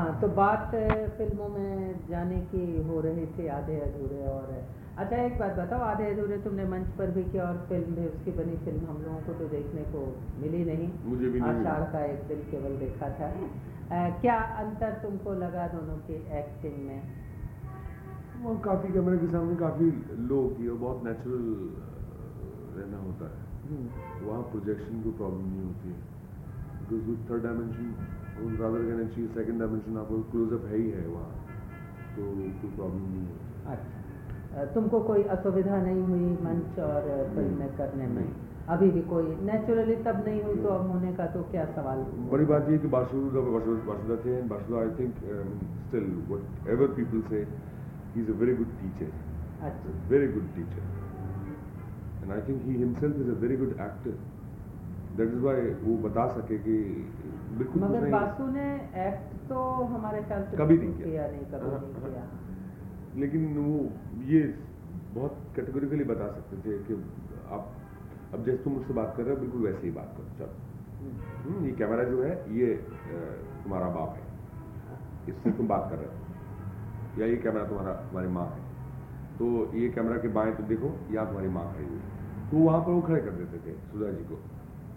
हाँ तो बात फ़िल्मों में जाने की हो रही थी आधे अधूरे और अच्छा एक बात बताओ आधे अधूरे तुमने मंच पर भी किया और फ़िल्म भी उसकी बनी फ़िल्म हम लोगों को तो देखने को मिली नहीं। मुझे भी नहीं। आषाढ़। का एक दिन केवल देखा था। अ, क्या अंतर तुमको लगा दोनों की एक्टिंग में? वो काफ़ी कैमरे के सामने काफ़ी लो की और बहुत नेचुरल रहना होता है। हम्म, वहाँ प्रोजेक्शन की प्रॉब्लम नहीं होती है। Because with third dimension rather कहना चाहिए सेकंड डायमेंशन आपको क्लोजअप है ही है वहाँ। तो कोई प्रॉब्लम नहीं होती अच्छा। तुमको कोई असुविधा नहीं हुई मंच और फ़िल्म में करने में? अभी भी कोई नेचुरली तब नहीं हुई तो अब होने का तो क्या सवाल? बड़ी बात ये कि बासुदा बासुदा थे and Basuda I think still whatever people say he is a very good teacher अच्छा very good teacher. And I think he himself is a very good actor. That is why वो बता सके कि बिल्कुल मगर नहीं। बासु ने एक्ट तो हमारे ख्याल से कभी नहीं किया। नहीं कभी हाँ, नहीं हाँ। किया। लेकिन वो ये बहुत कैटेगोरिकली बता सकते थे कि आप अब जैसे तुम मुझसे बात कर रहे हो बिल्कुल वैसे ही बात करो। चलो। हम्म, ये कैमरा जो है ये तुम्हारा बाप है। इससे तुम बात कर रहे हो। या ये कैमरा तुम्हारा तुम्हारी माँ है। तो ये कैमरा के बाएँ तो देखो या तुम्हारी माँ खड़ी हुई तो वहाँ पर वो खड़े कर देते थे सुधा जी को।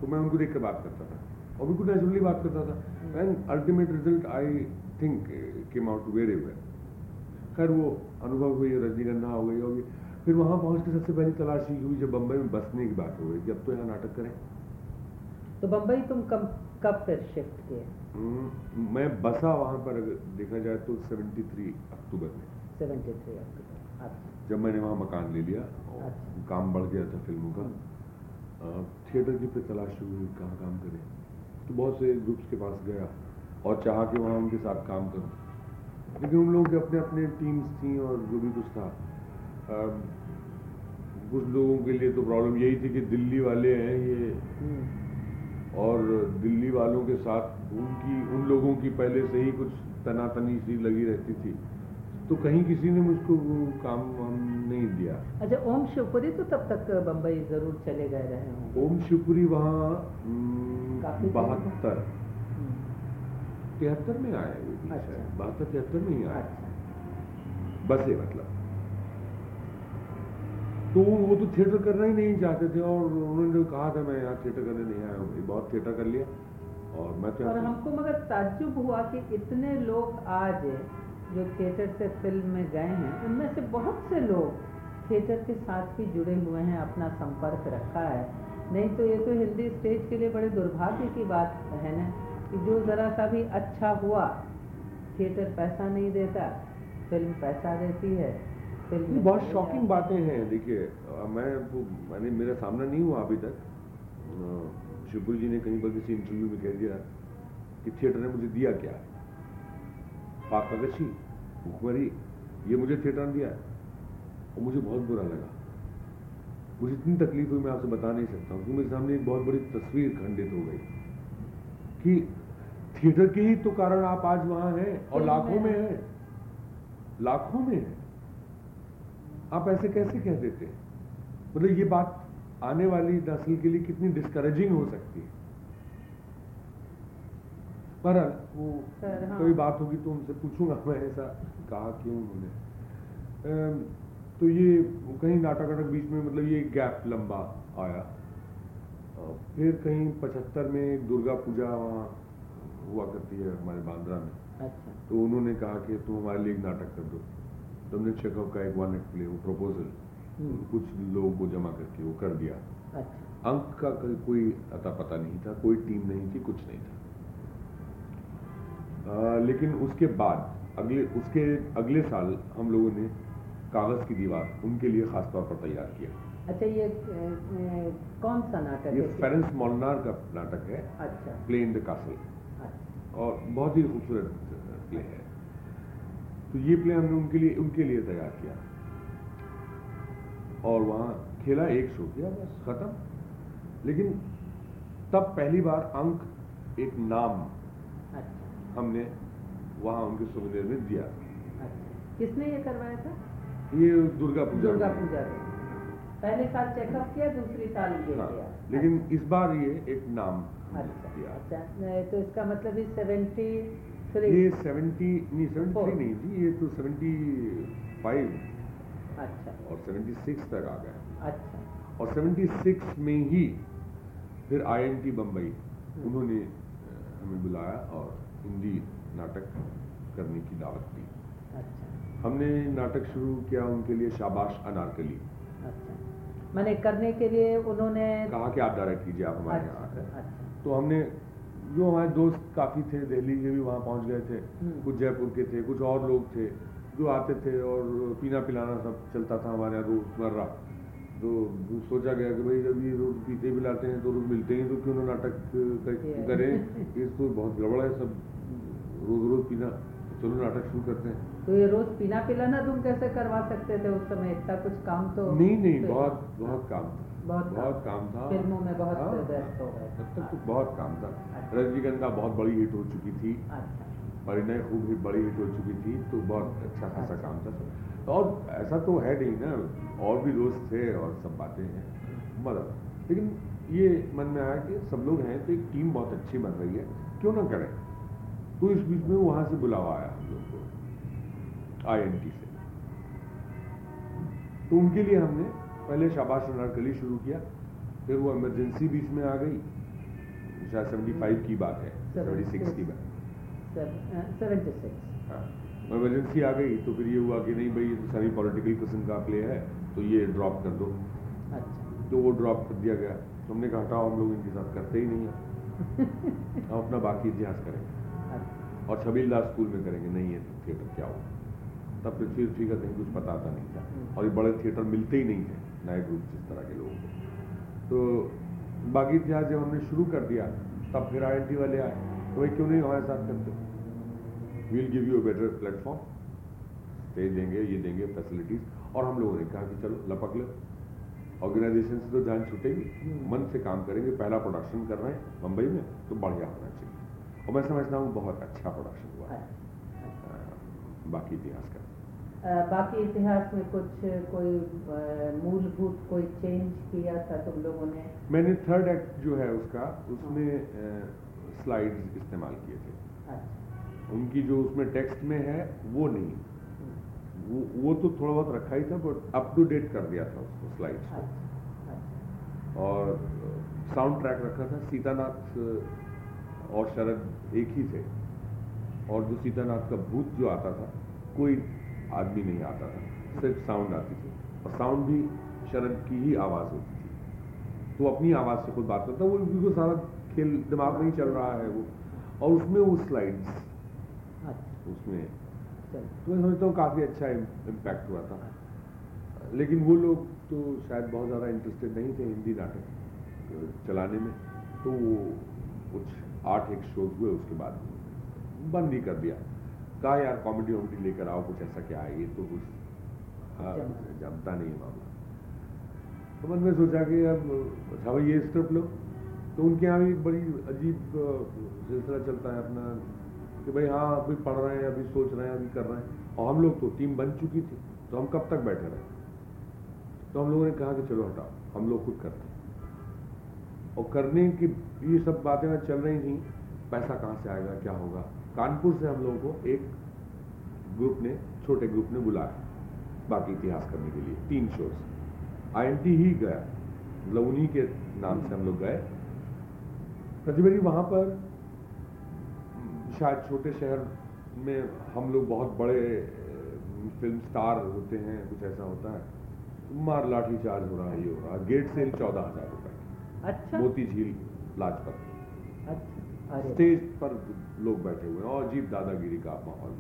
तो मैं उनको देख कर बात करता था। और बिल्कुल नेचुरली बात करता था। And ultimate result I think came out very well खैर वो अनुभव हुई रजनीगंधा हो गई होगी। फिर वहाँ पहुँच के सबसे पहली तलाश ये हुई जब बम्बई में बसने की बात हो गई अब तो यहाँ नाटक करें। तो बम्बई तुम कब कब फिर शिफ्ट किए? हम्म, मैं बसा वहाँ पर अगर देखा जाए तो 73 अक्टूबर में। सेवेंटी थ्री अक्टूबर अच्छा। जब मैंने वहाँ मकान ले लिया और अच्छा। काम बढ़ गया था फ़िल्मों का। थिएटर की फिर तलाश शुरू हुई कहाँ काम करें? तो बहुत से ग्रुप्स के पास गया और चाह कि वहाँ उनके साथ काम करूँ। लेकिन उन लोगों के अपने अपने टीम्स थी और जो भी कुछ था। कुछ लोगों के लिए तो प्रॉब्लम यही थी कि दिल्ली वाले हैं ये। हम्म, और दिल्ली वालों के साथ उनकी उन लोगों की पहले से ही कुछ तनातनी सी लगी रहती थी। तो कहीं किसी ने मुझको वो काम वाम नहीं दिया। अच्छा ओम शिवपुरी तो तब तक बम्बई ज़रूर चले गए रहे ओम शिवपुरी वहाँ काफ़ी बहत्तर। हम्म, तिहत्तर में आए वो भी अच्छा। बहत्तर तिहत्तर में ही आए अच्छा। बसे मतलब। तो वो तो थिएटर करना ही नहीं चाहते थे और उन्होंने जो कहा था मैं यहाँ थिएटर करने नहीं आया हूँ। बहुत थिएटर कर लिया। और मैं तो और हमको मगर ताज्जुब हुआ कि इतने लोग आज जो थिएटर से फ़िल्म में गए हैं उनमें से बहुत से लोग थिएटर के साथ भी जुड़े हुए हैं अपना संपर्क रखा है। नहीं तो ये तो हिंदी स्टेज के लिए बड़े दुर्भाग्य की बात है ना कि जो ज़रा सा भी अच्छा हुआ थिएटर पैसा नहीं देता फ़िल्म पैसा देती है फ़िल्म बहुत चले शॉकिंग बातें हैं देखिए मैं वो मैंने मेरा सामना नहीं हुआ अभी तक। शिवपुरी जी ने कहीं पर किसी इंटरव्यू में कह दिया कि थिएटर ने मुझे दिया क्या? पाकगछी भुखमरी ये मुझे थिएटर ने दिया। और मुझे बहुत बुरा लगा। मुझे इतनी तकलीफ़ हुई मैं आपसे बता नहीं सकता हूँ। कि मेरे सामने एक बहुत बड़ी तस्वीर खंडित हो गई। कि थिएटर के ही तो कारण आप आज वहाँ हैं और लाखों में- हैं। लाखों में हैं। आप ऐसे कैसे कह देते हैं? मतलब ये बात आने वाली नस्ल के लिए कितनी डिस्करेजिंग हो सकती है? पर वो हाँ। कोई बात होगी तो उनसे पूछूँगा मैं ऐसा कहा क्यों उन्होंने। तो ये कहीं नाटक नाटक बीच में मतलब ये गैप लंबा आया। फिर कहीं पचहत्तर में एक दुर्गा पूजा वहाँ हुआ करती है हमारे बांद्रा में। अच्छा। तो उन्होंने कहा कि तुम हमारे लिए एक नाटक कर दो। तो हमने चेकअप का एक वन एक्ट प्ले वो प्रपोजल हम्म, कुछ लोगों को जमा करके वो कर दिया। अच्छा। अंक का कोई- कोई अता पता नहीं था कोई टीम नहीं थी कुछ नहीं था। आ, लेकिन उसके बाद अगले उसके अगले साल हम लोगों ने कागज़ की दीवार उनके लिए खास तौर पर तैयार किया। अच्छा ये कौन सा नाटक ये फेरेंस मोलनार का नाटक है। अच्छा। Play in the castle. अच्छा। और बहुत ही खूबसूरत प्ले है। तो ये प्ले हमने उनके लिए उनके लिए तैयार किया। और वहाँ खेला एक शो किया बस खत्म। लेकिन तब पहली बार अंक एक नाम अच्छा। हमने वहाँ उनके सुविधे में दिया। अच्छा। किसने ये करवाया था? ये दुर्गा पूजा। दुर्गा पूजा पहले साल चेकअप किया दूसरी साल ये हाँ, किया। लेकिन इस बार ये एक नाम अच्छा अच्छा तो इसका मतलब इस सेवेंटी Three. ये सेवेंटी नहीं सेवेंटी Four. थ्री नहीं थी ये तो सेवेंटी फाइव अच्छा। और सेवेंटी सिक्स तक आ गया। अच्छा। और सेवेंटी सिक्स में ही फिर आईएनटी बम्बई हम्म। उन्होंने हमें बुलाया और हिंदी नाटक करने की दावत दी। अच्छा। हमने नाटक शुरू किया उनके लिए शाबाश अनारकली अच्छा। मैंने करने के लिए उन्होंने कहा कि आप डायरेक्ट कीजिए आप हमारे यहाँ अच्छा अच्छा। तो हमने जो हमारे दोस्त काफ़ी थे दिल्ली के भी वहाँ पहुँच गए थे हम्म। कुछ जयपुर के थे कुछ और लोग थे जो आते थे और पीना पिलाना सब चलता था हमारे यहाँ रोज़मर्रा तो सोचा गया कि भाई जब ये रोज पीते पिलाते हैं तो रोज मिलते हैं तो क्यों ना नाटक करें। ये तो बहुत गड़बड़ है सब रोज रोज पीना। चलो नाटक शुरू करते हैं। तो ये रोज पीना पिलाना तुम कैसे करवा सकते थे उस समय? इतना कुछ काम तो नहीं नहीं बहुत बहुत काम था। बहुत काम। बहुत काम था। फ़िल्मों में बहुत हाँ, व्यस्त हो गए। तब तक तो बहुत काम था। अच्छा। रजनीगंधा बहुत बड़ी हिट हो चुकी थी। अच्छा। परिणय खूब ही बड़ी हिट हो चुकी थी तो बहुत अच्छा खासा अच्छा। काम था और ऐसा तो है नहीं ना और भी दोस्त थे और सब बातें हैं। मदद लेकिन ये मन में आया कि सब लोग हैं तो एक टीम बहुत अच्छी बन रही है। क्यों ना करें? तो इस बीच में वहाँ से बुलावा आया हम लोग को आईएनटी से। तो उनके लिए हमने पहले शाबाश अनारकली शुरू किया फिर वो इमरजेंसी बीच में आ गई। शायद सेवेंटी फाइव की बात है सेवेंटी सिक्स की बात। सेवेंटी सिक्स हाँ इमरजेंसी आ गई तो फिर ये हुआ कि नहीं भाई ये तो सारी पॉलिटिकल किस्म का प्ले है तो ये ड्रॉप कर दो। अच्छा। तो वो ड्रॉप कर दिया गया। तो हमने कहा हटाओ हम लोग इनके साथ करते ही नहीं है। हम अपना बाकी इतिहास करेंगे। और छबील दास स्कूल में करेंगे। नहीं है तो थिएटर क्या होगा? तब पृथ्वी पृथ्वी का कहीं कुछ पता था नहीं था। हम्म। और ये बड़े थिएटर मिलते ही नहीं थे नए ग्रुप जिस तरह के लोगों को। तो बाकी इतिहास जब हमने शुरू कर दिया तब फिर आई वाले आए। तो भाई क्यों नहीं हमारे साथ करते? Will give you better platform stage देंगे ये देंगे फैसिलिटीज़ और हम लोगों ने कहा कि चलो लपक लो। ऑर्गेनाइजेशन से तो जान छूटेगी। हम्म। मन से काम करेंगे। पहला प्रोडक्शन कर रहे हैं मुंबई में तो बढ़िया होना चाहिए। और मैं समझता हूँ बहुत अच्छा प्रोडक्शन हुआ। है। अच्छा बाकी इतिहास का। बाकी इतिहास में कुछ कोई मूलभूत कोई चेंज किया था तुम लोगों ने? मैंने थर्ड एक्ट जो है उसका उसमें स्लाइड्स इस्तेमाल किए थे। अच्छा। उनकी जो उसमें टेक्स्ट में है वो नहीं। वो वो तो थोड़ा बहुत रखा ही था बट अप टू डेट कर दिया था उसको स्लाइड्स को। अच्छा अच्छा। और साउंड ट्रैक रखा था सीतानाथ और शरद एक ही थे। और जो सीतानाथ का भूत जो आता था कोई आदमी नहीं आता था। सिर्फ़ साउंड आती थी। और साउंड भी शरद की ही आवाज़ होती थी। तो अपनी आवाज़ से खुद बात करता वो बिल्कुल सारा खेल दिमाग में ही चल रहा है वो। और उसमें वो स्लाइड्स अच्छा। उसमें। तो मैं समझता हूँ काफ़ी अच्छा इम्पैक्ट हुआ था। लेकिन वो लोग तो शायद बहुत ज़्यादा इंटरेस्टेड नहीं थे हिंदी नाटक चलाने में। तो वो कुछ आठ एक शोज़ हुए उसके बाद बंद ही कर दिया। कहा यार कॉमेडी वॉमेडी लेकर आओ कुछ ऐसा क्या है? ये तो कुछ हाँ, जमता नहीं है मामला। तो मन में सोचा कि अब अच्छा भाई ये स्क्रिप्ट लो। तो उनके यहाँ भी बड़ी अजीब सिलसिला चलता है अपना कि भाई हाँ अभी पढ़ रहे हैं अभी सोच रहे हैं अभी कर रहे हैं। और हम लोग तो टीम बन चुकी थी। तो हम कब तक बैठे रहे? तो हम लोगों ने कहा कि चलो हटाओ। हम लोग खुद करते हैं। और करने की ये सब बातें चल रही थी, पैसा कहाँ से आएगा, क्या होगा? कानपुर से हम लोगों को एक ग्रुप ने, छोटे ग्रुप ने बुलाया, बाकी इतिहास करने के लिए, तीन शोज़ आईएनटी ही गया मतलब उन्हीं के नाम से हम लोग गए। प्रतिभागी वहाँ पर शायद छोटे शहर में हम लोग बहुत बड़े फ़िल्म स्टार होते हैं, कुछ ऐसा होता है। मार लाठी चार्ज हो रहा है, ये हो रहा है। गेट सेल चौदह हज़ार अच्छा। मोती झील लाजपत अच्छा स्टेज पर लोग बैठे हुए हैं और अजीब दादागिरी का माहौल।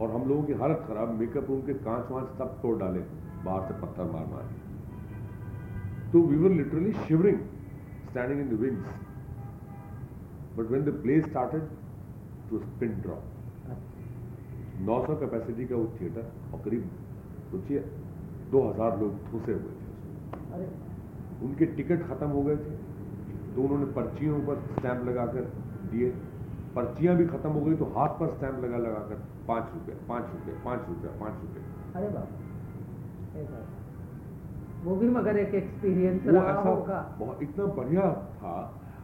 और हम लोगों की हालत खराब मेकअप रूम के कांच वांच सब तोड़ डाले बाहर से पत्थर मार मार तो we were literally shivering standing in the wings but when the play started to spin drop अच्छा। 900 कैपेसिटी का वो थिएटर और करीब सोचिए 2000 लोग ठूसे हुए थे। उसमें अरे उनके टिकट खत्म हो गए थे। तो उन्होंने पर्चियों पर स्टैंप लगाकर दिए। पर्चियाँ भी खत्म हो गई तो हाथ पर स्टैंप लगा लगाकर पाँच रुपए पाँच रुपए पाँच रुपए पाँच रुपए। अरे वो भी मगर एक एक्सपीरियंस रहा होगा। बहुत इतना बढ़िया था।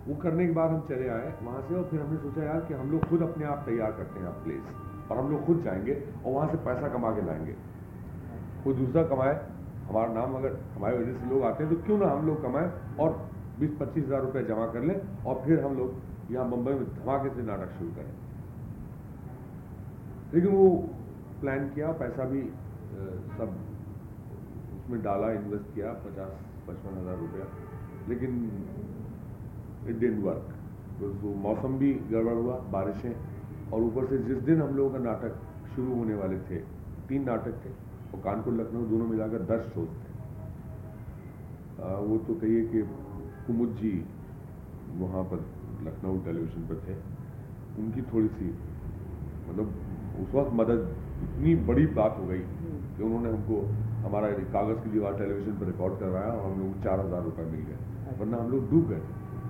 वो करने के बाद हम चले आए वहाँ से और फिर हमने सोचा यार कि हम लोग खुद अपने आप तैयार करते हैं आप प्लेस और हम लोग खुद जाएँगे और वहाँ से पैसा कमा के लाएँगे। कोई दूसरा कमाए हमारा नाम अगर हमारी वजह से लोग आते हैं तो क्यों ना हम लोग कमाएँ और बीस पच्चीस हज़ार रुपये जमा कर लें और फिर हम लोग यहाँ मुंबई में धमाके से नाटक शुरू करें। लेकिन वो प्लान किया, पैसा भी सब उसमें डाला इन्वेस्ट किया पचास पचपन हज़ार रुपया। लेकिन इट डेंट वर्क वो मौसम भी गड़बड़ हुआ, बारिशें, और ऊपर से जिस दिन हम लोगों का नाटक शुरू होने वाले थे, तीन नाटक थे। और कानपुर लखनऊ दोनों मिलाकर दस शोज़ थे। आ, वो तो कहिए कि कुमुद जी वहाँ पर लखनऊ टेलीविज़न पर थे। उनकी थोड़ी सी मतलब उस वक्त मदद इतनी बड़ी बात हो गई कि उन्होंने हमको हमारा कागज़ की दीवार टेलीविज़न पर रिकॉर्ड करवाया और हम लोग चार हज़ार रुपए मिल गए। वरना हम लोग डूब गए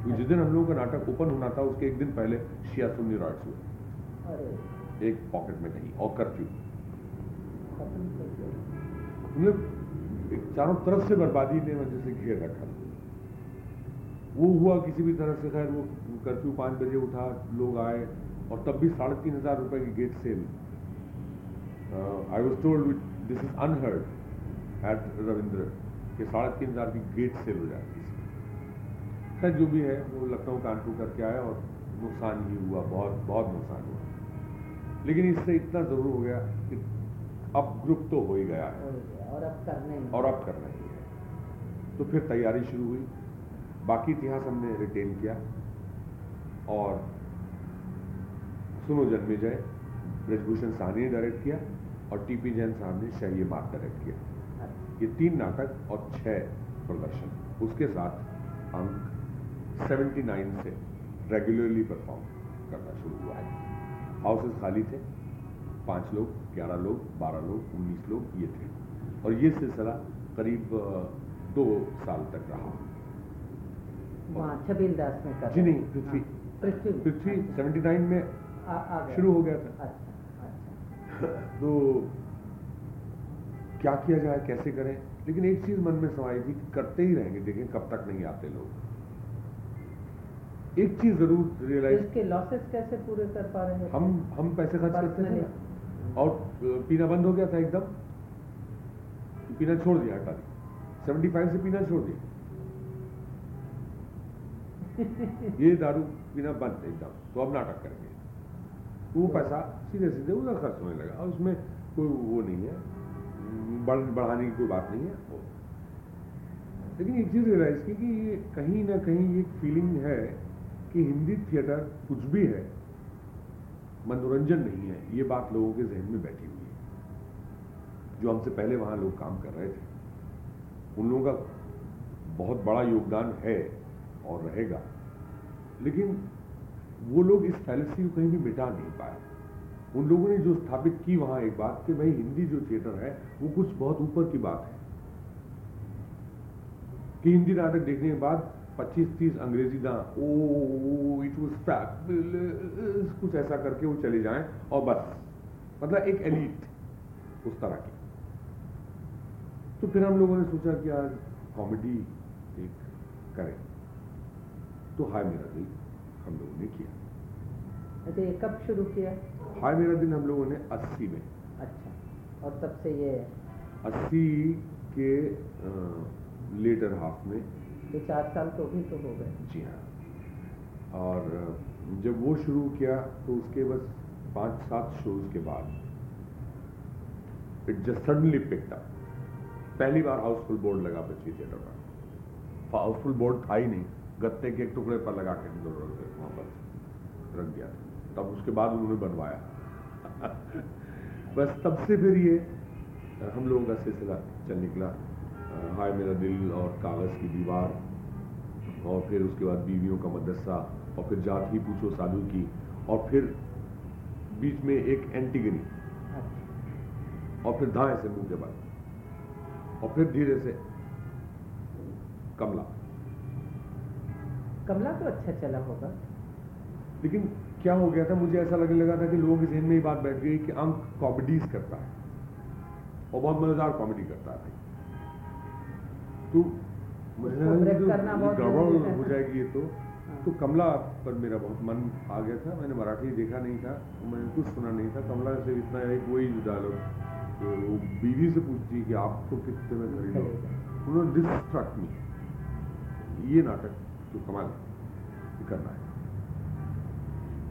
क्योंकि जिस दिन हम लोगों का नाटक ओपन होना था उसके एक दिन पहले शिया सुन्नी रॉयट्स हुए। एक पॉकेट में नहीं और कर्फ्यू मतलब चारों तरफ़ से बर्बादी ने वजह से घेर रखा। वो हुआ किसी भी तरह से, खैर, वो कर्फ्यू पाँच बजे उठा, लोग आए, और तब भी साढ़े तीन हज़ार रुपए की gate sale. I was told this is unheard at Ravindra के साढ़े तीन हज़ार की गेट सेल हो जाती है। खैर, जो भी है, वो लखनऊ कानपुर करके आया और नुकसान ही हुआ, बहुत बहुत नुकसान हुआ। लेकिन इससे इतना ज़रूर हो गया कि अब ग्रुप तो हो ही गया है। और अब करने और अब करना ही है। तो फिर तैयारी शुरू हुई। बाकी इतिहास हमने रिटेन किया। और सुनो जन्मे जय ब्रजभूषण साहनी ने डायरेक्ट किया और टीपी जैन साहब ने शहीद मार्ग डायरेक्ट किया। ये तीन नाटक और छह प्रदर्शन। उसके साथ अंक 79 से रेगुलरली परफॉर्म करना शुरू हुआ है। हाउसेस खाली थे। पाँच लोग ग्यारह लोग बारह लोग उन्नीस लोग ये थे। और ये सिलसिला करीब दो साल तक रहा। छबील दास में जी नहीं पृथ्वी। हाँ, पृथ्वी। पृथ्वी सेवेंटी नाइन में आ, आ शुरू हो गया था। अच्छा अच्छा। तो क्या किया जाए कैसे करें? लेकिन एक चीज़ मन में समाई थी करते ही रहेंगे देखें कब तक नहीं आते लोग। एक चीज़ ज़रूर रियलाइज़ इसके लॉसेस कैसे पूरे कर पा रहे हैं? हम हम पैसे खर्च करते? ना। और पीना बंद हो गया था एकदम। पीना छोड़ दिया हटा दी सेवेंटी फाइव से पीना छोड़ दिया। ये दारू पीना बंद एकदम। तो अब नाटक करेंगे। वो पैसा सीधे सीधे उधर खर्च होने लगा। और उसमें कोई वो नहीं है। बढ़, बढ़ाने की कोई बात नहीं है। लेकिन एक चीज़ रियलाइज़ की कि ये कहीं ना कहीं एक फीलिंग है कि हिंदी थिएटर कुछ भी है मनोरंजन नहीं है, ये बात लोगों के जहन में बैठी हुई है। जो हमसे पहले वहाँ लोग काम कर रहे थे, उन लोगों का बहुत बड़ा योगदान है और रहेगा। लेकिन वो लोग इस फैलेसी को कहीं भी मिटा नहीं पाए। उन लोगों ने जो स्थापित की वहाँ एक बात कि भाई, हिंदी जो थिएटर है, वो कुछ बहुत ऊपर की बात है। कि हिंदी नाटक देखने के बाद 25-30 अंग्रेज़ी दा ओ इट वाज कुछ ऐसा करके वो चले जाएँ और बस। मतलब एक एलिट उस तरह की। तो फिर हम लोगों ने सोचा कि आज कॉमेडी एक करें। तो हाय मेरा दिल हम लोगों ने किया। अच्छा ये कब शुरू किया? हाय मेरा दिल हम लोगों ने 80 में। अच्छा और तब से ये 80 के लेटर हाफ़ में ये चार साल तो भी तो हो गए। जी हाँ। और जब वो शुरू किया तो उसके बस पाँच, सात शोज़ के बाद it just suddenly picked up पहली बार हाउसफुल बोर्ड लगा पृथ्वी थिएटर पर। हाउसफुल बोर्ड था ही नहीं। गत्ते के एक टुकड़े पर लगा के हम वहाँ पर रख दिया तब उसके बाद उन्होंने बनवाया। बस तब से फिर ये, हम लोगों का सिलसिला चल निकला। हाय मेरा दिल और कागज़ की दीवार और फिर उसके बाद बीवियों का मदरसा और फिर जात ही पूछो साधु की और फिर बीच में एक एंटीगनी अच्छा। और फिर धाए से मुँह के बाद और फिर धीरे से कमला। कमला तो अच्छा चला होगा। लेकिन क्या हो गया था? मुझे ऐसा लगने लगा था कि लोगों के जहन में ये बात बैठ गई कि अंक कॉमेडीज करता है। और बहुत मज़ेदार कॉमेडी करता है। तो करना बहुत गड़बड़ हो जाएगी ये तो। हाँ। तो कमला पर मेरा बहुत मन आ गया था मैंने मराठी देखा नहीं था मैंने कुछ सुना नहीं था। कमला से इतना एक वही डायलॉग तो वो बीवी से पूछती कि आपको कितने में खरीदो उन्होंने दिस स्ट्रक मी ये नाटक तो कमाल है करना है।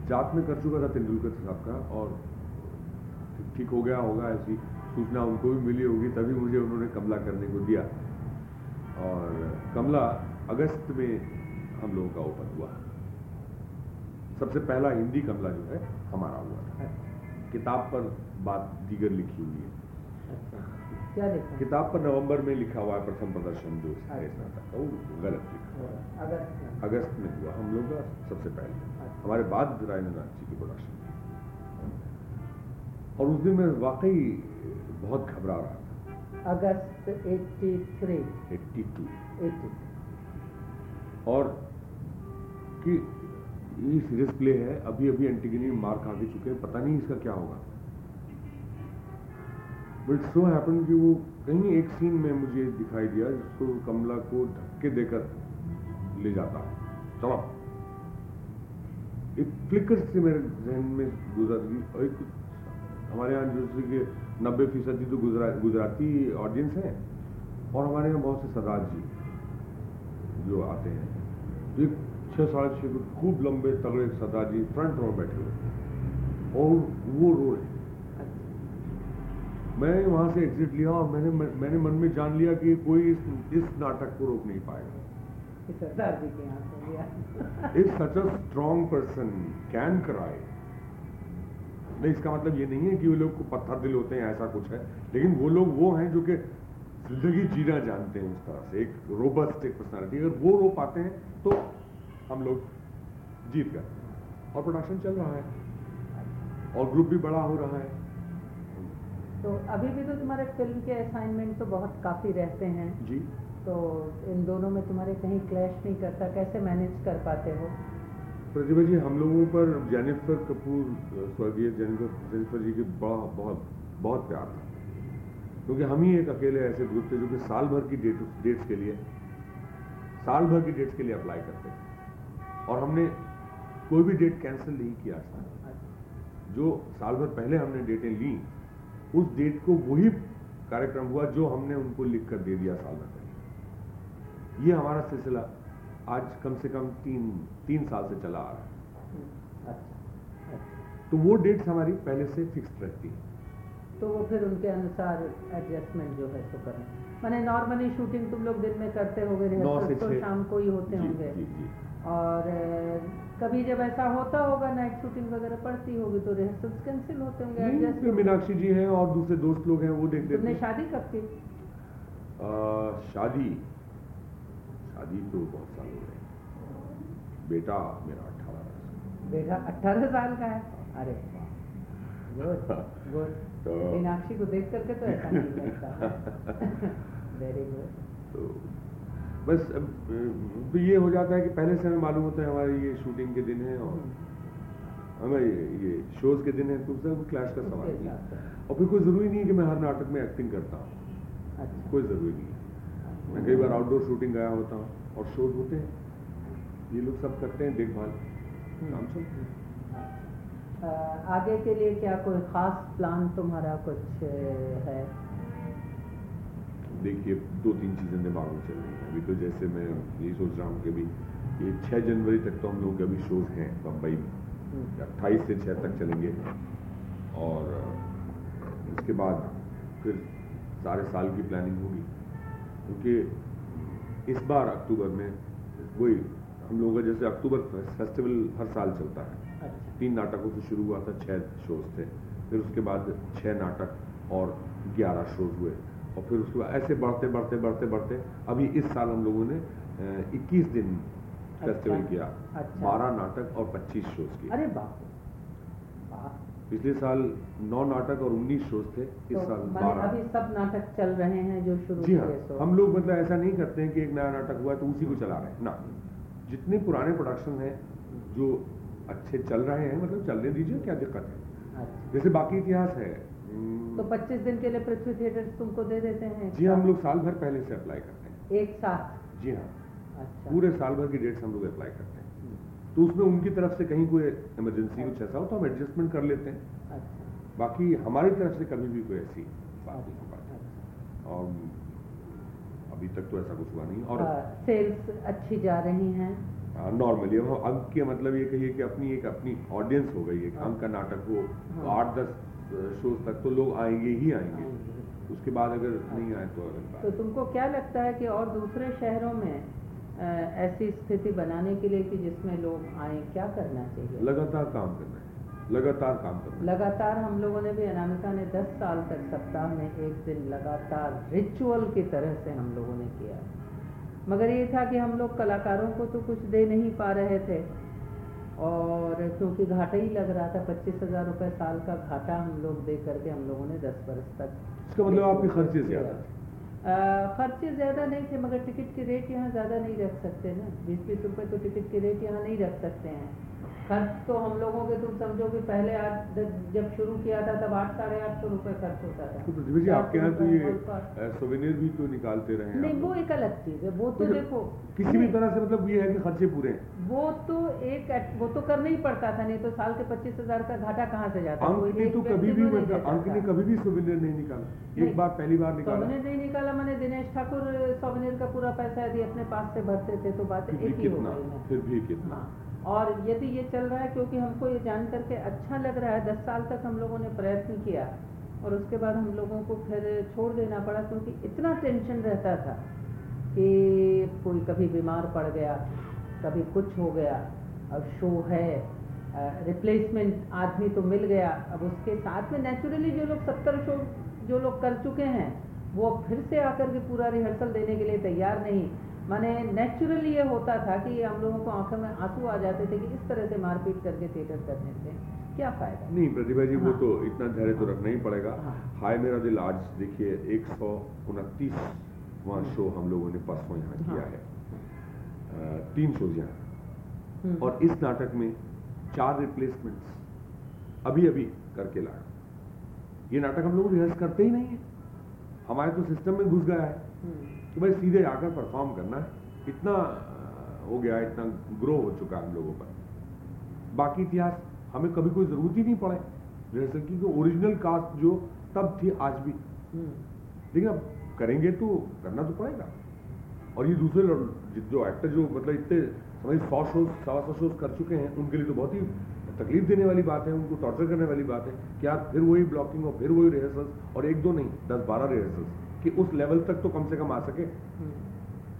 जात में कर चुका था तेंदुलकर साहब का और ठीक हो गया होगा ऐसी सूचना उनको भी मिली होगी तभी मुझे उन्होंने कमला करने को दिया। और कमला अगस्त में हम लोगों का ओपन हुआ। सबसे पहला हिंदी कमला जो है हमारा हुआ था। किताब पर बात दीगर लिखी हुई है। अच्छा। क्या लिखा किताब पर नवंबर में लिखा हुआ है प्रथम प्रदर्शन जो इस नाटक का वो गलत लिखा हुआ है। अगस्त में। हुआ हम लोग का सबसे पहले। हमारे बाद राजेंद्र नाथ जी की प्रोडक्शन और उस दिन मैं वाकई बहुत घबरा रहा था अगस्त 83 एट्टी टू 83 और कि ये सीरियस प्ले है अभी अभी एंटीगनी मार खा के चुके हैं पता नहीं इसका क्या होगा। बट सो हैपन कि वो कहीं एक सीन में मुझे दिखाई दिया जिसको कमला को धक्के देकर ले जाता। है चलो। एक फ्लिकर से मेरे जहन में गुजर गई और एक हमारे यहाँ जैसे कि नब्बे फ़ीसदी तो गुजरा गुजराती ऑडियंस है और हमारे यहाँ बहुत से सरदार जी जो आते हैं। एक छः साढ़े छः फुट खूब लंबे तगड़े सरदार जी फ्रंट रो में बैठे हुए और वो रो रहे मैं वहाँ से एग्जिट लिया और मैंने मैंने मन में जान लिया कि कोई इस, इस नाटक को रोक नहीं पाएगा। कि सरदार जी के यहाँ से लिया। If such a strong person can cry नहीं इसका मतलब ये नहीं है कि वो लोग को पत्थर दिल होते हैं ऐसा कुछ है। लेकिन वो लोग वो हैं जो कि ज़िंदगी जीना जानते हैं उस तरह से एक रोबस्ट एक पर्सनालिटी अगर वो रो पाते हैं तो हम लोग जीत गए। और प्रोडक्शन चल रहा है। और ग्रुप भी बड़ा हो रहा है। तो अभी भी तो तुम्हारे फ़िल्म के असाइनमेंट तो बहुत काफ़ी रहते हैं। जी। तो इन दोनों में तुम्हारे कहीं क्लैश नहीं करता कैसे मैनेज कर पाते हो? प्रतिभा जी, हम लोगों पर जेनिफर कपूर स्वर्गीय जेनिफर जेनिफर जी के बड़ा, बहुत बहुत प्यार था। क्योंकि हम ही एक अकेले ऐसे ग्रुप थे जो कि साल भर की डेट डेट्स के लिए, साल भर की डेट्स के लिए अप्लाई करते थे और हमने कोई भी डेट कैंसिल नहीं किया था जो साल भर पहले हमने डेटें ली, उस डेट को वही कार्यक्रम हुआ जो हमने उनको लिख कर दे दिया साल भर पहले। ये हमारा सिलसिला आज कम से कम तीन तीन साल से चला आ रहा है। अच्छा अच्छा। तो वो डेट्स हमारी पहले से फिक्स्ड रहती है। तो वो फिर उनके अनुसार एडजस्टमेंट जो है सो करें। मैंने नॉर्मली शूटिंग तुम लोग दिन में करते होगे से रिहर्सल तो शाम को ही होते जी, होंगे। जी, जी। और कभी जब ऐसा होता होगा नाइट शूटिंग वगैरह पड़ती होगी तो रिहर्सल्स कैंसिल होते होंगे फिर मीनाक्षी जी हैं और दूसरे दोस्त लोग हैं वो देख लेते हैं। शादी कब की? शादी? शादी तो बहुत साल हो। गए बेटा मेरा अठारह बेटा अट्ठारह साल का है? अरे गुड गुड। तो मीनाक्षी को देख करके तो ऐसा नहीं लगता। वेरी गुड तो बस तो ये हो जाता है कि पहले से हमें मालूम होता है हमारे ये शूटिंग के दिन है और हमें ये, ये शोज़ के दिन है तो उससे क्लैश का सवाल नहीं। और फिर कोई ज़रूरी नहीं है कि मैं हर नाटक में एक्टिंग करता हूँ। अच्छा। कोई ज़रूरी नहीं है। मैं कई बार आउटडोर शूटिंग गया होता हूँ और शोज़ होते हैं। ये लोग सब करते हैं देखभाल। काम चलते हैं आगे के लिए क्या कोई खास प्लान तुम्हारा कुछ है? देखिए दो तीन चीज़ें दिमाग में चल रही हैं अभी तो जैसे मैं यही सोच रहा हूँ कि अभी ये छः जनवरी तक तो हम लोग के अभी शोज़ हैं बम्बई में। हम्म, अट्ठाईस से छः तक चलेंगे। और इसके बाद फिर सारे साल की प्लानिंग होगी। क्योंकि इस बार अक्टूबर में वही हम लोगों का जैसे अक्टूबर फेस्टिवल हर साल चलता है। अच्छा। तीन नाटकों से शुरू हुआ था छः शोज़ थे। फिर उसके बाद छः नाटक और ग्यारह शोज़ हुए। और फिर उसके बाद ऐसे बढ़ते बढ़ते बढ़ते बढ़ते अभी इस साल हम लोगों ने इक्कीस दिन फेस्टिवल अच्छा, किया। अच्छा। बारह नाटक और पच्चीस शोज़ किए। अरे बाप पिछले साल नौ नाटक और उन्नीस शोज़ थे इस तो साल बारह। अभी सब नाटक चल रहे हैं जो शुरू जी हाँ हुए हम लोग मतलब ऐसा नहीं करते हैं कि एक नया नाटक हुआ है तो उसी को चला रहे हैं ना। जितने पुराने प्रोडक्शन हैं जो अच्छे चल रहे हैं मतलब चलने दीजिए क्या दिक्कत है? अच्छा। जैसे बाकी इतिहास है हम्म, तो 25 दिन के लिए पृथ्वी थिएटर तुमको दे देते हैं जी हम लोग साल भर पहले से अप्लाई करते हैं। एक साथ? जी हाँ। अच्छा। पूरे साल भर की डेट्स हम लोग अप्लाई करते हैं। तो उसमें उनकी तरफ़ से कहीं कोई इमरजेंसी कुछ ऐसा हो तो हम एडजस्टमेंट कर लेते हैं। अच्छा। बाकी हमारी तरफ़ से कभी भी कोई ऐसी बात नहीं हो पाती। अच्छा। और अभी तक तो ऐसा कुछ हुआ नहीं। और सेल्स अच्छी जा रही हैं। नॉर्मली अब अंक के मतलब ये कहिए कि अपनी एक अपनी ऑडियंस हो गई है। कि हाँ। का नाटक हो तो हाँ। आठ दस शोज़ तक तो लोग आएँगे ही आएँगे। उसके बाद अगर नहीं आए तो अलग बात। तो तुमको क्या लगता है कि और दूसरे शहरों में ऐसी स्थिति बनाने के लिए कि जिसमें लोग आए क्या करना चाहिए? लगातार काम करना है। लगातार काम करना है। लगातार हम लोगों ने भी अनामिका ने 10 साल तक सप्ताह में एक दिन लगातार रिचुअल की तरह से हम लोगों ने किया। मगर ये था कि हम लोग कलाकारों को तो कुछ दे नहीं पा रहे थे। और क्योंकि घाटा ही लग रहा था पच्चीस हज़ार रुपये साल का घाटा हम लोग दे करके हम लोगों ने दस बरस तक इसका मतलब आपके खर्चे ज़्यादा थे। खर्चे ज़्यादा नहीं थे, मगर टिकट के रेट यहाँ ज़्यादा नहीं रख सकते ना। बीस बीस रुपये तो टिकट के रेट यहाँ नहीं रख सकते हैं। खर्च तो हम लोगों के तुम समझो कि पहले द- जब शुरू किया था तब आठ साढ़े आठ सौ रुपये खर्च होता था। तो जी आपके यहाँ तो ये। सोवेनियर भी तो निकालते रहे नहीं वो एक अलग चीज़ है वो तो मतलब देखो किसी भी तरह से मतलब ये है कि खर्चे पूरे हैं। वो तो एक वो तो करना ही पड़ता था नहीं तो साल के पच्चीस हज़ार का घाटा कहाँ से जाता? अंक ने तो कभी भी मतलब अंक ने कभी भी सोवेनियर नहीं निकाला। एक बार पहली बार निकाला। सोवनियर नहीं निकाला मैंने दिनेश ठाकुर सोवनियर का पूरा पैसा यदि अपने पास से भरते थे तो बात एक ही हो कितना? गई फिर भी कितना? हाँ। और यदि ये चल रहा है क्योंकि हमको ये जान करके अच्छा लग रहा है। दस साल तक हम लोगों ने प्रयत्न किया और उसके बाद हम लोगों को फिर छोड़ देना पड़ा क्योंकि इतना टेंशन रहता था कि कोई कभी बीमार पड़ गया, कभी कुछ हो गया, अब शो है रिप्लेसमेंट आदमी तो मिल गया। अब उसके साथ में नेचुरली जो लोग सत्तर शो जो लोग कर चुके हैं, वो फिर से आकर के पूरा रिहर्सल देने के लिए तैयार नहीं। माने नेचुरली ये होता था कि हम लोगों को आँखों में आँसू आ जाते थे कि इस तरह से मारपीट करके थिएटर करने से क्या फ़ायदा? नहीं प्रतिभा जी वो हाँ। तो इतना धैर्य तो रखना ही पड़ेगा। हाँ। हाय मेरा दिल आज देखिए एक सौ उनतीस वहाँ शो हम लोगों ने परसों यहाँ किया हाँ। है। तीन शोज़ यहाँ। हम्म, और इस नाटक में चार रिप्लेसमेंट्स अभी अभी करके लाया। ये नाटक हम लोग रिहर्स करते ही नहीं है। हमारे तो सिस्टम में घुस गया है। हम्म, कि भाई सीधे आकर परफॉर्म करना। है इतना हो गया इतना ग्रो हो चुका है हम लोगों पर। बाकी इतिहास हमें कभी कोई ज़रूरत ही नहीं पड़े। रिहर्सल की ओरिजिनल कास्ट जो तब थी आज भी। हम्म, लेकिन अब करेंगे तो करना तो पड़ेगा। और ये दूसरे जो एक्टर जो मतलब इतने समझ सौ शोज़ सवा सौ शोज़ कर चुके हैं उनके लिए तो बहुत ही तकलीफ़ देने वाली बात है उनको टॉर्चर करने वाली बात है। कि यार फिर वही ब्लॉकिंग और फिर वही रिहर्सल्स और एक दो नहीं दस बारह रिहर्सल्स कि उस लेवल तक तो कम से कम आ सके। हम्म,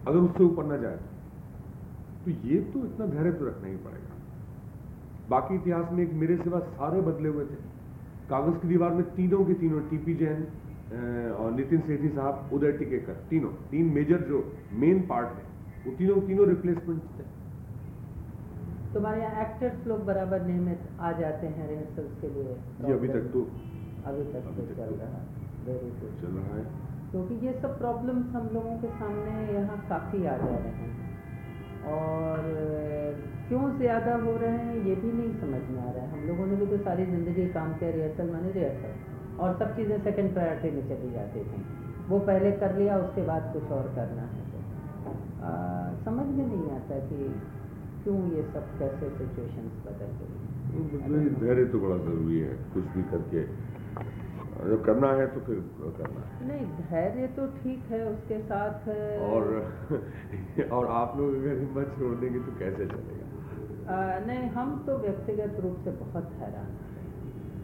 अगर उससे ऊपर ना जाए तो ये तो इतना धैर्य तो रखना ही पड़ेगा। बाकी इतिहास में एक मेरे सिवा सारे बदले हुए थे। कागज़ की दीवार में तीनों के तीनों टीपी जैन और नितिन सेठी साहब उदय टिकेकर तीनों तीन मेजर जो मेन पार्ट है वो तीनों तीनों रिप्लेसमेंट थे। तुम्हारे यहाँ एक्टर्स लोग बराबर नियमित आ जाते हैं रिहर्सल्स के लिए। ये अभी तक तो। अभी तक अभी तो तक चल तो- रहा है। चल रहा है। क्योंकि ये सब प्रॉब्लम्स हम लोगों के सामने यहाँ काफ़ी आ जा रहे हैं। और क्यों ज़्यादा हो रहे हैं ये भी नहीं समझ में आ रहा है। हम लोगों ने भी तो सारी ज़िंदगी काम किया रिहर्सल माने रिहर्सल और सब चीज़ें सेकंड प्रायोरिटी में चली जाती थी। वो पहले कर लिया उसके बाद कुछ और करना है तो। आ, समझ में नहीं आता कि क्यों ये सब कैसे सिचुएशंस बदल गई। धैर्य तो बड़ा ज़रूरी है कुछ भी करके। जब करना है तो फिर करना है। नहीं धैर्य तो ठीक है उसके साथ। और और आप लोग अगर हिम्मत छोड़ देंगे तो कैसे चलेगा? नहीं हम तो व्यक्तिगत रूप से बहुत हैरान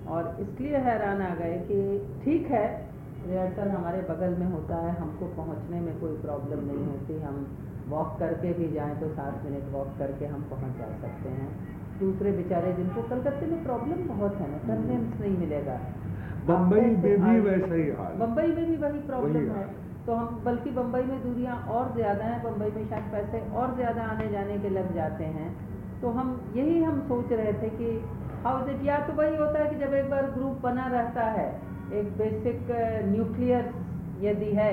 और इसलिए हैरान आ गए कि ठीक है रिहर्सल हमारे बगल में होता है हमको पहुँचने में कोई प्रॉब्लम नहीं होती। हम वॉक करके भी जाएँ तो सात मिनट वॉक करके हम पहुँच जा सकते हैं। दूसरे बेचारे जिनको कलकत्ते में प्रॉब्लम बहुत है ना कन्वेंस नहीं मिलेगा। बम्बई में भी वैसा ही हाल बम्बई में भी वही प्रॉब्लम है। तो हम बल्कि बम्बई में दूरियाँ और ज़्यादा हैं बम्बई में शायद पैसे और ज़्यादा आने जाने के लग जाते हैं। तो हम यही हम सोच रहे थे कि हाउ इट या तो वही होता है कि जब एक बार ग्रुप बना रहता है एक बेसिक न्यूक्लियर यदि है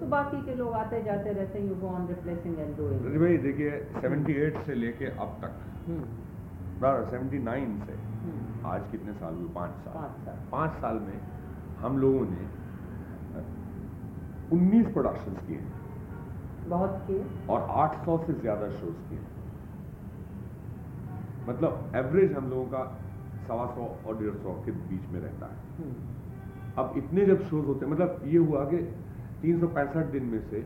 तो बाकी के लोग आते जाते रहते हैं you go on replacing and doing भाई देखिए 78 से लेके अब तक। सेवेंटी नाइन से। आज कितने साल हुए? पाँच साल। पाँच साल। में हम लोगों ने उन्नीस प्रोडक्शंस किए बहुत किए। और 800 से ज़्यादा शोज़ किए। मतलब एवरेज हम लोगों का सवा सौ और डेढ़ सौ के बीच में रहता है। हम्म। अब इतने जब शोज़ होते हैं मतलब ये हुआ कि तीन सौ पैंसठ दिन में से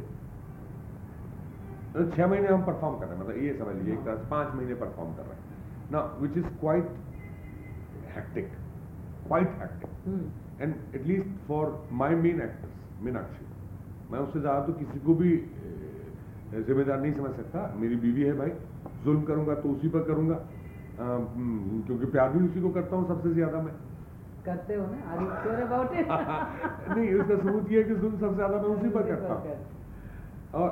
मतलब छह महीने हम परफॉर्म कर रहे हैं। मतलब ये समझ लीजिए एक तरह से पाँच महीने परफॉर्म कर रहे हैं। ना which is quite hectic quite hectic hmm. And at least for my main actors Meenakshi मैं उससे ज़्यादा तो किसी को भी जिम्मेदार नहीं समझ सकता। मेरी बीवी है भाई जुल्म करूँगा तो उसी पर करूँगा। हम्म, क्योंकि प्यार भी उसी को करता हूँ सबसे ज़्यादा मैं। करते हो ना? यू श्योर अबाउट इट नहीं उसका सबूत ये है कि जुल्म सबसे ज़्यादा मैं उसी पर करता हूँ। और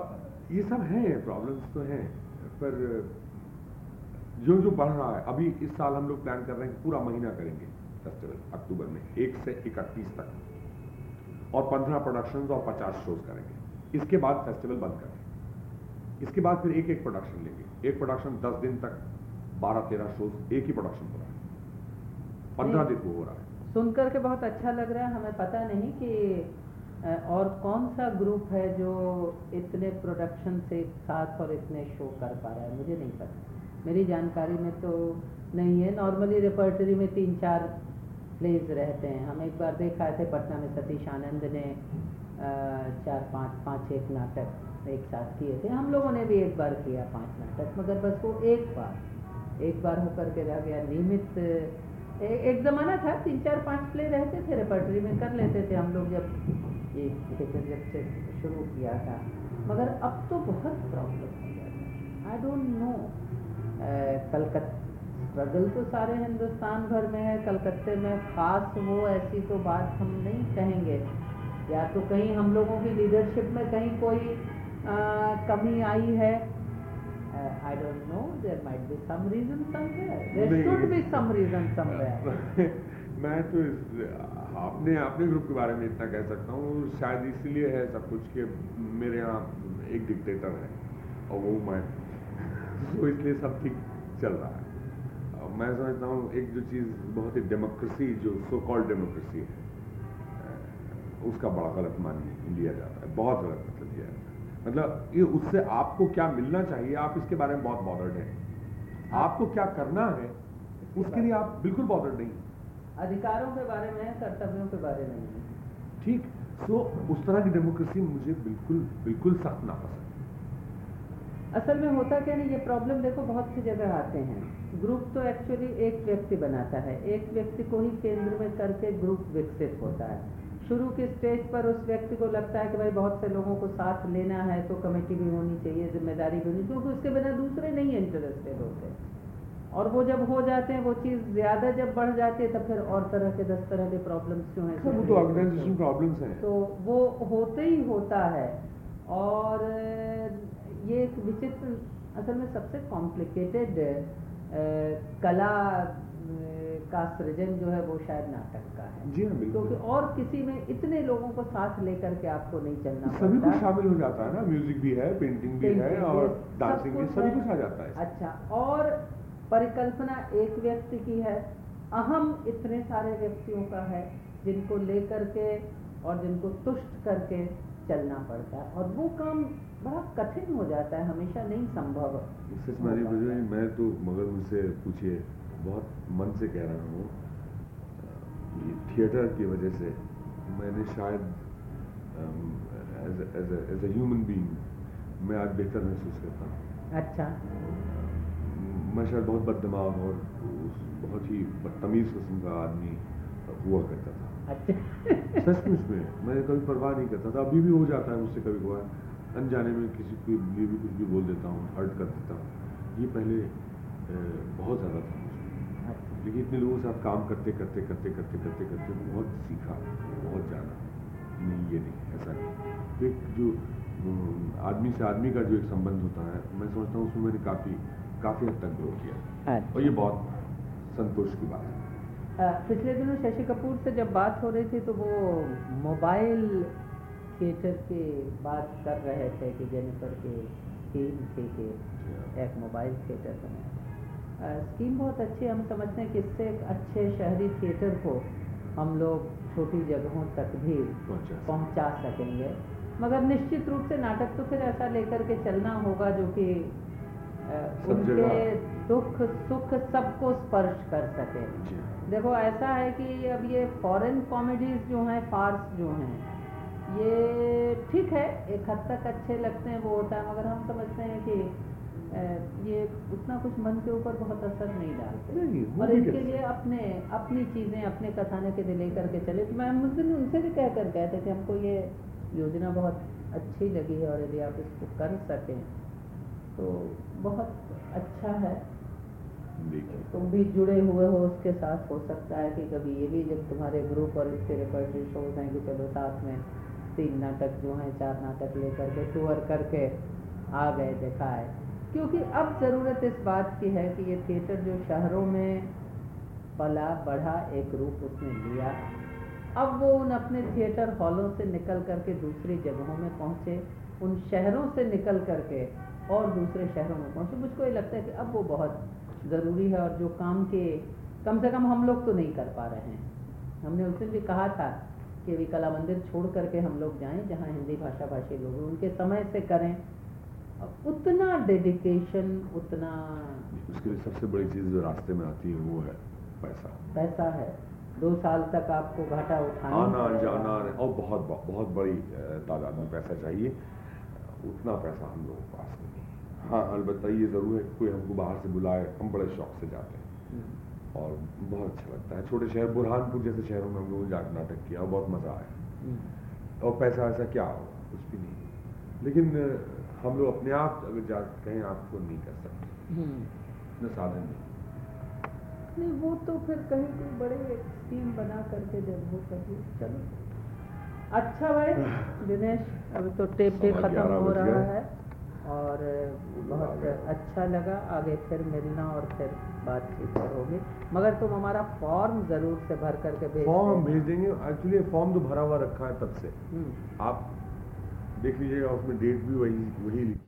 ये सब हैं प्रॉब्लम्स तो हैं पर जो जो बढ़ रहा है अभी इस साल हम लोग प्लान कर रहे हैं कि पूरा महीना करेंगे फेस्टिवल अक्टूबर में एक से इकतीस तक। और पंद्रह प्रोडक्शंस और पचास शोज़ करेंगे। इसके बाद फेस्टिवल बंद करेंगे इसके बाद फिर एक एक प्रोडक्शन लेंगे। एक प्रोडक्शन दस दिन तक बारह तेरह शोज़ एक ही प्रोडक्शन हो रहा है। पंद्रह दिन वो हो रहा है। सुनकर के बहुत अच्छा लग रहा है। हमें पता नहीं कि और कौन सा ग्रुप है जो इतने प्रोडक्शन से साथ और इतने शो कर पा रहा है। मुझे नहीं पता। मेरी जानकारी में तो नहीं है। नॉर्मली रिपर्टरी में तीन चार प्लेज रहते हैं। हम एक बार देख थे पटना में सतीश आनंद ने चार, पाँच पाँच, एक नाटक एक साथ किए थे। हम लोगों ने भी एक बार किया पाँच नाटक, मगर बस वो एक बार एक बार होकर के रह गया नियमित। एक जमाना था, तीन चार, पाँच प्ले रहते थे रिपर्टरी में कर लेते थे हम लोग जब ये जब से शुरू किया था। मगर अब तो बहुत प्रॉब्लम हो जाता है। I don't know Calcutta struggle तो सारे हिंदुस्तान भर में है कलकत्ते में खास हो ऐसी तो बात हम नहीं कहेंगे। या तो कहीं हम लोगों की लीडरशिप में कहीं कोई अ, कमी आई है। I don't know there might be some reason somewhere there should be some reason somewhere मैं तो इस अपने अपने ग्रुप के बारे में इतना कह सकता हूँ शायद इसलिए है सब कुछ कि मेरे यहाँ एक डिक्टेटर है और वो मैं तो इसलिए सब ठीक चल रहा है। मैं समझता हूँ एक जो चीज़ बहुत ही डेमोक्रेसी जो सो कॉल्ड डेमोक्रेसी है उसका बड़ा गलत मान लिया जाता है बहुत गलत मतलब लिया जाता है। मतलब ये उससे आपको क्या मिलना चाहिए आप इसके बारे में बहुत बॉदर्ड हैं। आपको क्या करना है उसके लिए आप बिल्कुल बॉदर्ड नहीं अधिकारों के बारे में कर्तव्यों के बारे में ठीक सो उस तरह की डेमोक्रेसी मुझे बिल्कुल बिल्कुल सख्त नापसंद है। असल में होता क्या नहीं ये प्रॉब्लम देखो बहुत सी जगह आते हैं। ग्रुप तो एक्चुअली एक व्यक्ति बनाता है। एक व्यक्ति को ही केंद्र में करके ग्रुप विकसित होता है। शुरू के स्टेज पर उस व्यक्ति को लगता है कि भाई बहुत से लोगों को साथ लेना है तो कमेटी भी होनी चाहिए ज़िम्मेदारी भी होनी क्योंकि उसके बिना दूसरे नहीं इंटरेस्टेड होते। और वो जब हो जाते हैं वो चीज़ ज़्यादा जब बढ़ जाती है तब फिर और तरह के दस तरह के प्रॉब्लम्स जो हैं वो तो ऑर्गेनाइजेशन प्रॉब्लम्स हैं। तो वो होते ही होता है। और एक विचित्र असल में सबसे कॉम्प्लिकेटेड कला का सृजन जो है वो शायद नाटक का है। जी हाँ क्योंकि और किसी में इतने लोगों को साथ लेकर के आपको नहीं चलना सभी कुछ शामिल हो जाता है ना म्यूज़िक भी है पेंटिंग भी है और डांसिंग भी सभी कुछ आ जाता है। अच्छा और परिकल्पना एक व्यक्ति की है। अहम इतने सारे व्यक्तियों का है जिनको लेकर के और जिनको तुष्ट करके चलना पड़ता है। और वो काम बड़ा कठिन हो जाता है हमेशा नहीं संभव सच मारी मैं तो मगर मुझसे पूछिए बहुत मन से कह रहा हूँ थिएटर की वजह से मैंने शायद एज ए ह्यूमन बीइंग मैं आज बेहतर महसूस करता हूँ। अच्छा। मैं शायद बहुत बददिमाग और बहुत ही बदतमीज किस्म का आदमी हुआ करता था। अच्छा। सचमुच में मैं कभी परवाह नहीं करता था अभी भी हो जाता है मुझसे कभी कभार अनजाने में किसी के लिए भी कुछ भी बोल देता हूँ हर्ट कर देता हूँ। ये पहले बहुत ज़्यादा था लेकिन इतने लोगों के साथ काम करते करते करते करते करते करते बहुत सीखा बहुत जाना। नहीं ये नहीं ऐसा नहीं। तो एक जो आदमी से आदमी का जो एक संबंध होता है मैं समझता हूँ उसमें मैंने काफ़ी काफ़ी हद तक ग्रो किया। और ये बहुत संतोष की बात है। पिछले दिनों शशि कपूर से जब बात हो रही थी तो वो मोबाइल थिएटर की बात कर रहे थे कि जेनिफर के थीम थी कि एक मोबाइल थिएटर बनाया स्कीम बहुत अच्छी हम समझते हैं कि इससे एक अच्छे शहरी थिएटर को हम लोग छोटी जगहों तक भी पहुँचा सकेंगे। मगर निश्चित रूप से नाटक तो फिर ऐसा लेकर के चलना होगा जो कि उनके दुख सुख सबको स्पर्श कर सके। देखो ऐसा है कि अब ये फॉरेन कॉमेडीज जो हैं फार्स जो हैं ये ठीक है एक हद तक अच्छे लगते हैं वो होता है मगर हम समझते हैं कि ये उतना कुछ मन के ऊपर बहुत असर नहीं डालते। नहीं, और इसके लिए अपने अपनी चीज़ें अपने कथाने के लिए लेकर के चले। तो मैं उस दिन उनसे भी कह कर गए थे कि हमको ये योजना बहुत अच्छी लगी है और यदि आप इसको कर सकें तो बहुत अच्छा है। तुम भी जुड़े हुए हो उसके साथ हो सकता है कि कभी ये भी जब तुम्हारे ग्रुप और इसके रेपर्टरी शोज़ हैं कि चलो साथ में तीन नाटक जो हैं, चार नाटक लेकर के टूर करके आ गए देखा है क्योंकि अब ज़रूरत इस बात की है कि ये थिएटर जो शहरों में पला, बढ़ा, एक रूप उसने लिया, अब वो उन अपने थिएटर हॉलों से निकल करके दूसरी जगहों में पहुँचे, उन शहरों से निकल करके और दूसरे शहरों में पहुँचे। मुझको ये लगता है कि अब वो बहुत ज़रूरी है और जो काम के कम से कम हम लोग तो नहीं कर पा रहे हैं। हमने उस दिन भी कहा था कि अभी कला मंदिर छोड़ करके हम लोग जाएँ जहाँ हिंदी भाषा भाषी लोग उनके समय से करें। उतना डेडिकेशन उतना उसके लिए सबसे बड़ी चीज़ जो रास्ते में आती है वो है पैसा। पैसा है। दो साल तक आपको घाटा उठाना आना। जाना और बहुत बहुत बड़ी तादाद में पैसा चाहिए। उतना पैसा हम लोगों के पास नहीं हाँ। अलबत्ता ये ज़रूर है कोई हमको बाहर से बुलाए हम बड़े शौक से जाते हैं। हम्म, और बहुत अच्छा लगता है। छोटे शहर बुरहानपुर जैसे शहरों में हम लोगों ने जाकर नाटक किया बहुत मज़ा आया। हम्म, और पैसा वैसा क्या होगा? कुछ भी नहीं। लेकिन हम लोग अपने आप अगर जा कहें आपको नहीं कर सकते। हम्म। इतना साधन नहीं। नहीं वो तो फिर कहीं कोई बड़े स्कीम बना करके जब वो कभी। चलो। अच्छा भाई दिनेश अभी तो टेप भी खत्म हो रहा है। और बहुत अच्छा लगा। आगे फिर मिलना और फिर बातचीत करोगे मगर तुम हमारा फॉर्म ज़रूर से भर करके भेज फॉर्म हम भेज देंगे। एक्चुअली फॉर्म तो भरा हुआ रखा है तब से। हम्म, आप देख लीजिएगा उसमें डेट भी वही वही लिखी।